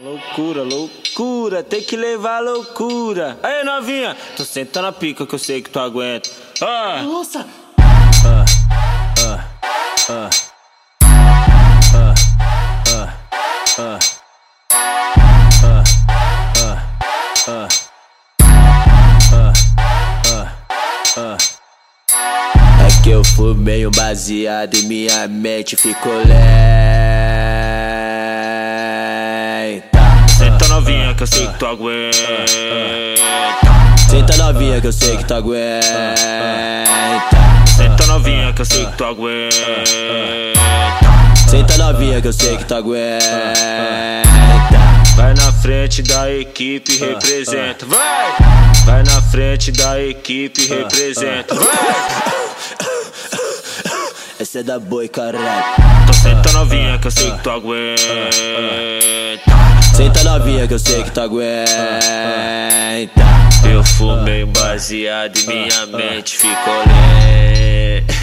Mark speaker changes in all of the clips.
Speaker 1: Loucura, loucura, tem que levar loucura. Aí, novinha, tu senta na pica que eu sei que tu aguenta. Ah.
Speaker 2: Nossa!
Speaker 1: Ah, ah, ah. É que eu fumei um baseado e minha mente ficou leve. Novinha que eu sei que tu aguenta. Senta novinha que eu sei que tu aguenta. Senta novinha que eu sei que tu aguenta. Senta novinha que eu sei que tu aguenta. Vai na frente da equipe, representa. Vai! Vai na frente da equipe, representa. Vai! Essa é da boi, caralho. Tô senta novinha que eu sei que tu aguenta. Senta novinha que eu sei que tu aguenta. Eu fumei um baseado e minha mente ficou lenta.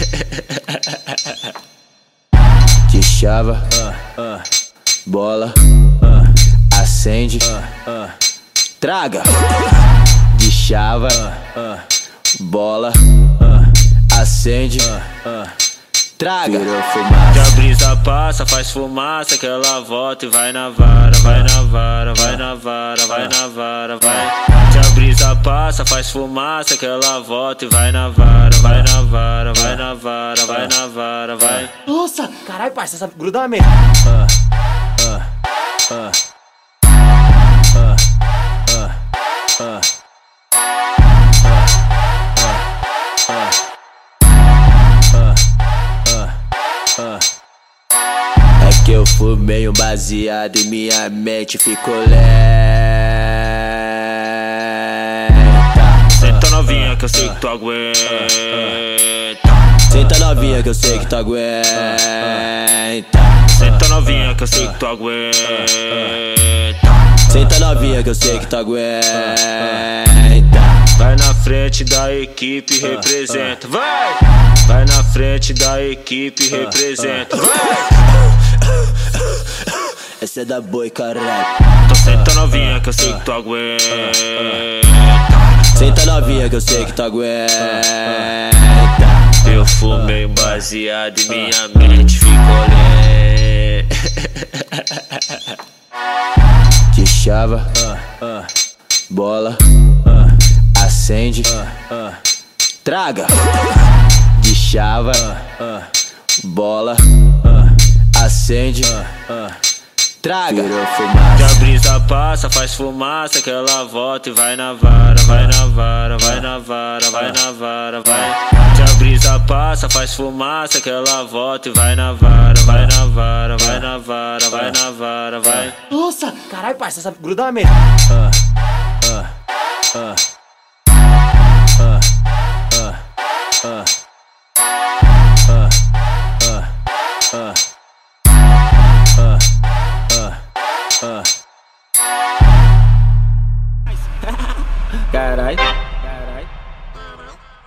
Speaker 1: De chava, bola, acende, traga. De chava, bola, acende. Traga, que a brisa passa, faz fumaça, que ela volta e vai na vara, vai na vara, vai na vara, vai na vara, vai. Que a brisa passa, faz fumaça, que ela volta e vai na vara, vai na vara, vai na vara, vai na vara, vai.
Speaker 2: Nossa! Caralho, parça, essa grudamento.
Speaker 1: Ah, ah, ah, ah, fumei um baseado e minha mente ficou lenta. Senta novinha que eu sei que tu aguenta. Senta novinha que eu sei que tu aguenta. Senta novinha que eu sei que tu aguenta. Senta novinha que eu sei que tu aguenta. Vai na frente da equipe, representa. Vai! Vai na frente da equipe, representa. Vai! Essa é da boi, caralho. Tô senta novinha que eu sei que tu aguenta. Senta novinha que eu sei que tu aguenta. Eu fumei um baseado e minha mente ficou lenta. De chava, bola, acende, traga. De chava, bola, acende, traga. Que a brisa passa, faz fumaça, que ela volta e vai na vara, vai na vara, vai na vara, vai na vara, vai. Que a brisa passa, faz fumaça, que ela volta e vai na vara, vai na vara, vai na vara, vai na vara, vai.
Speaker 2: Nossa! Caralho, parça, essa grudamento.
Speaker 1: Ah, ah, ah, ah, ah. Carai, carai.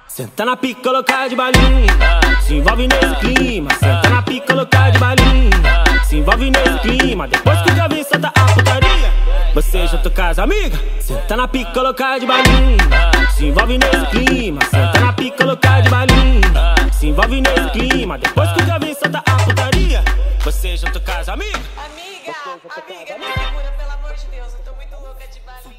Speaker 1: Senta na pica, colocar de balinha. Se envolve nesse clima. Senta na pica, colocar de balinha. Se envolve nesse clima. Depois que já vem, senta a putaria. Você junto com as amigas. Senta na pica, colocar de balinha. Se envolve nesse clima. Senta na pica, colocar de balinha. Se envolve nesse clima. Depois que já vem, senta a putaria. Você junto com as amigas
Speaker 3: coisa. Amiga, me segura, pelo amor de Deus, eu tô muito louca de balinha.